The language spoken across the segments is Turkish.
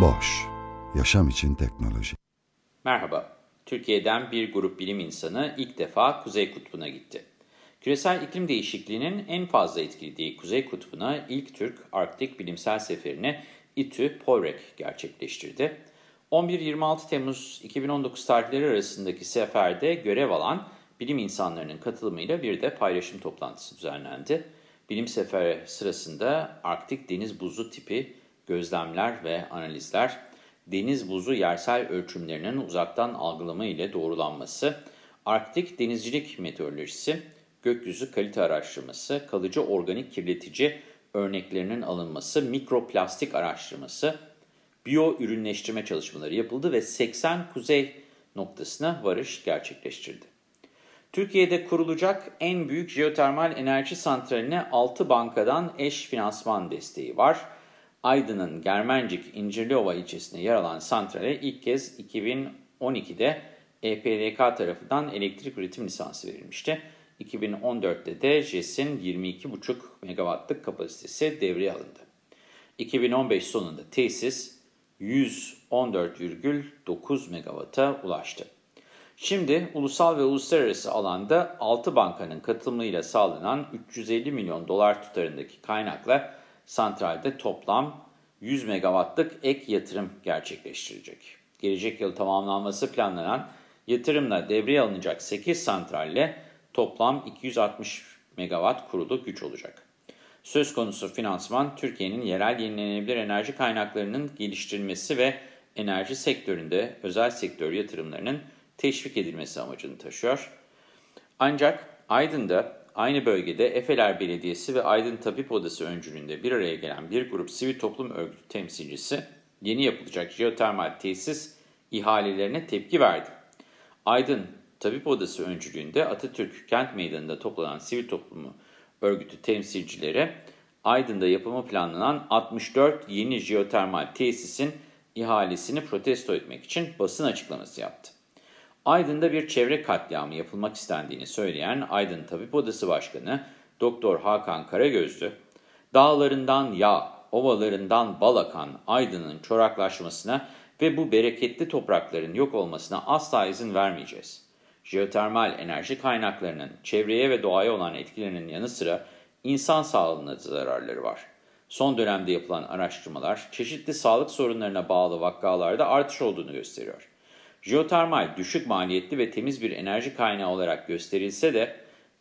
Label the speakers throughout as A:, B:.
A: Boş, yaşam için teknoloji.
B: Merhaba, Türkiye'den bir grup bilim insanı ilk defa Kuzey Kutbu'na gitti. Küresel iklim değişikliğinin en fazla etkilediği Kuzey Kutbu'na ilk Türk Arktik bilimsel seferini İTÜ Polrek gerçekleştirdi. 11-26 Temmuz 2019 tarihleri arasındaki seferde görev alan bilim insanlarının katılımıyla bir de paylaşım toplantısı düzenlendi. Bilim seferi sırasında Arktik deniz buzu tipi gözlemler ve analizler, deniz buzu yersel ölçümlerinin uzaktan algılama ile doğrulanması, Arktik denizcilik meteorolojisi, gökyüzü kalite araştırması, kalıcı organik kirletici örneklerinin alınması, mikroplastik araştırması, biyo ürünleştirme çalışmaları yapıldı ve 80 kuzey noktasına varış gerçekleştirdi. Türkiye'de kurulacak en büyük jeotermal enerji santraline 6 bankadan eş finansman desteği var. Aydın'ın Germencik İncirliova ilçesinde yer alan santrale ilk kez 2012'de EPDK tarafından elektrik üretim lisansı verilmişti. 2014'te de JES'in 22,5 megawattlık kapasitesi devreye alındı. 2015 sonunda tesis 114,9 megawata ulaştı. Şimdi ulusal ve uluslararası alanda 6 bankanın katılımıyla sağlanan 350 milyon dolar tutarındaki kaynakla santralde toplam 100 megawattlık ek yatırım gerçekleştirecek. Gelecek yıl tamamlanması planlanan yatırımla devreye alınacak 8 santralle toplam 260 megawatt kurulu güç olacak. Söz konusu finansman Türkiye'nin yerel yenilenebilir enerji kaynaklarının geliştirilmesi ve enerji sektöründe özel sektör yatırımlarının teşvik edilmesi amacını taşıyor. Ancak Aydın'da aynı bölgede Efeler Belediyesi ve Aydın Tabip Odası öncülüğünde bir araya gelen bir grup sivil toplum örgütü temsilcisi yeni yapılacak jeotermal tesis ihalelerine tepki verdi. Aydın Tabip Odası öncülüğünde Atatürk Kent Meydanı'nda toplanan sivil toplumu örgütü temsilcileri Aydın'da yapımı planlanan 64 yeni jeotermal tesisin ihalesini protesto etmek için basın açıklaması yaptı. Aydın'da bir çevre katliamı yapılmak istendiğini söyleyen Aydın Tabip Odası Başkanı Doktor Hakan Karagözlü, dağlarından yağ, ovalarından bal akan Aydın'ın çoraklaşmasına ve bu bereketli toprakların yok olmasına asla izin vermeyeceğiz. Jeotermal enerji kaynaklarının çevreye ve doğaya olan etkilerinin yanı sıra insan sağlığına zararları var. Son dönemde yapılan araştırmalar çeşitli sağlık sorunlarına bağlı vakalarda artış olduğunu gösteriyor. Jeotermal düşük maliyetli ve temiz bir enerji kaynağı olarak gösterilse de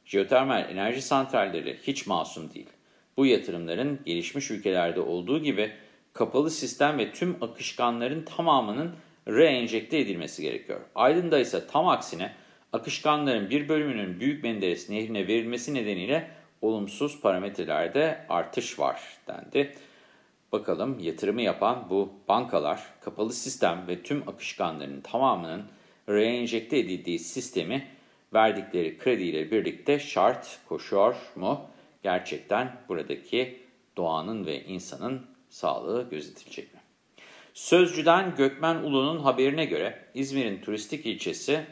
B: jeotermal enerji santralleri hiç masum değil. Bu yatırımların gelişmiş ülkelerde olduğu gibi kapalı sistem ve tüm akışkanların tamamının reenjekte edilmesi gerekiyor. Aydın'da ise tam aksine akışkanların bir bölümünün Büyük Menderes Nehri'ne verilmesi nedeniyle olumsuz parametrelerde artış var dendi. Bakalım yatırımı yapan bu bankalar kapalı sistem ve tüm akışkanların tamamının reenjekte edildiği sistemi verdikleri krediyle birlikte şart koşuyor mu? Gerçekten buradaki doğanın ve insanın sağlığı gözetilecek mi? Sözcüden Gökmen Ulu'nun haberine göre İzmir'in turistik ilçesi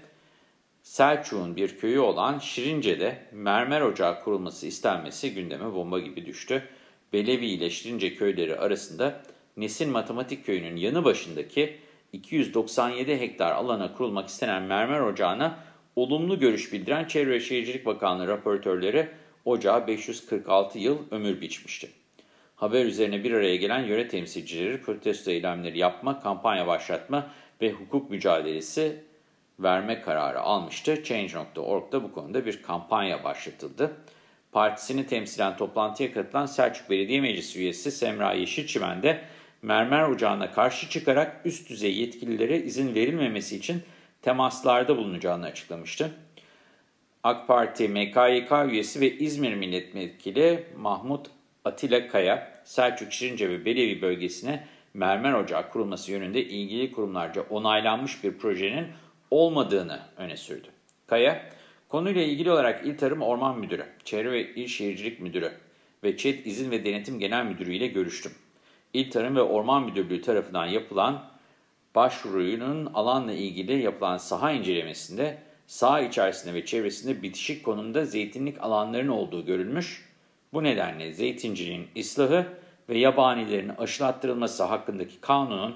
B: Selçuk'un bir köyü olan Şirince'de mermer ocağı kurulması istenmesi gündeme bomba gibi düştü. Belevi ile köyleri arasında Nesin Matematik Köyü'nün yanı başındaki 297 hektar alana kurulmak istenen mermer ocağına olumlu görüş bildiren Çevre ve Şehircilik Bakanlığı raportörleri ocağa 546 yıl ömür biçmişti. Haber üzerine bir araya gelen yöre temsilcileri protesto eylemleri yapma, kampanya başlatma ve hukuk mücadelesi verme kararı almıştı. Change.org'da bu konuda bir kampanya başlatıldı. Partisini temsilen toplantıya katılan Selçuk Belediye Meclisi üyesi Semra Yeşilçimen de mermer ocağına karşı çıkarak üst düzey yetkililere izin verilmemesi için temaslarda bulunacağını açıklamıştı. AK Parti MKYK üyesi ve İzmir Milletvekili Mahmut Atilla Kaya, Selçuk Şirince ve Belevi bölgesine mermer ocağı kurulması yönünde ilgili kurumlarca onaylanmış bir projenin olmadığını öne sürdü. Kaya, konuyla ilgili olarak İl Tarım Orman Müdürü, Çevre ve İl Şehircilik Müdürü ve ÇED İzin ve Denetim Genel Müdürü ile görüştüm. İl Tarım ve Orman Müdürlüğü tarafından yapılan başvurunun alanla ilgili yapılan saha incelemesinde saha içerisinde ve çevresinde bitişik konumda zeytinlik alanların olduğu görülmüş. Bu nedenle zeytinciliğin ıslahı ve yabanilerin aşılattırılması hakkındaki kanunun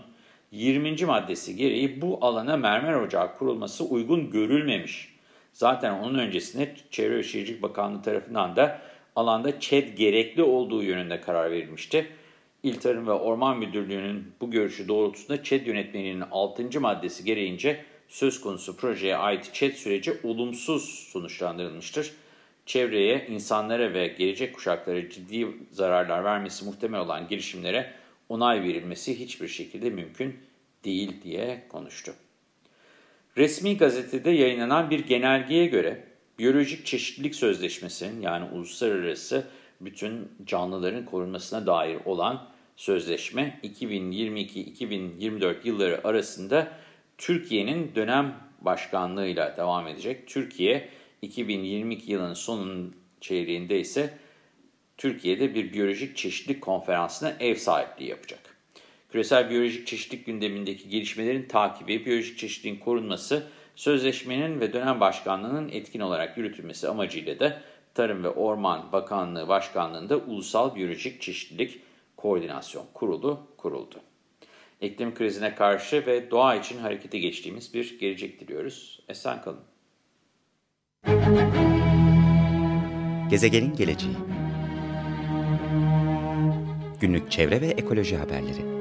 B: 20. maddesi gereği bu alana mermer ocağı kurulması uygun görülmemiş. Zaten onun öncesinde Çevre ve Şehircilik Bakanlığı tarafından da alanda ÇED gerekli olduğu yönünde karar verilmişti. İl Tarım ve Orman Müdürlüğü'nün bu görüşü doğrultusunda ÇED yönetmeliğinin 6. maddesi gereğince söz konusu projeye ait ÇED süreci olumsuz sonuçlandırılmıştır. Çevreye, insanlara ve gelecek kuşaklara ciddi zararlar vermesi muhtemel olan girişimlere onay verilmesi hiçbir şekilde mümkün değil diye konuştu. Resmi gazetede yayınlanan bir genelgeye göre Biyolojik Çeşitlilik Sözleşmesi'nin yani uluslararası bütün canlıların korunmasına dair olan sözleşme 2022-2024 yılları arasında Türkiye'nin dönem başkanlığıyla devam edecek. Türkiye 2022 yılının sonun çeyreğinde ise Türkiye'de bir biyolojik çeşitlilik konferansına ev sahipliği yapacak. Küresel biyolojik çeşitlilik gündemindeki gelişmelerin takibi, biyolojik çeşitliliğin korunması, sözleşmenin ve dönem başkanlığının etkin olarak yürütülmesi amacıyla da Tarım ve Orman Bakanlığı Başkanlığı'nda Ulusal Biyolojik Çeşitlilik Koordinasyon Kurulu kuruldu. İklim krizine karşı ve doğa için harekete geçtiğimiz bir gelecek diliyoruz. Esen kalın.
C: Gezegenin geleceği Günlük çevre ve ekoloji haberleri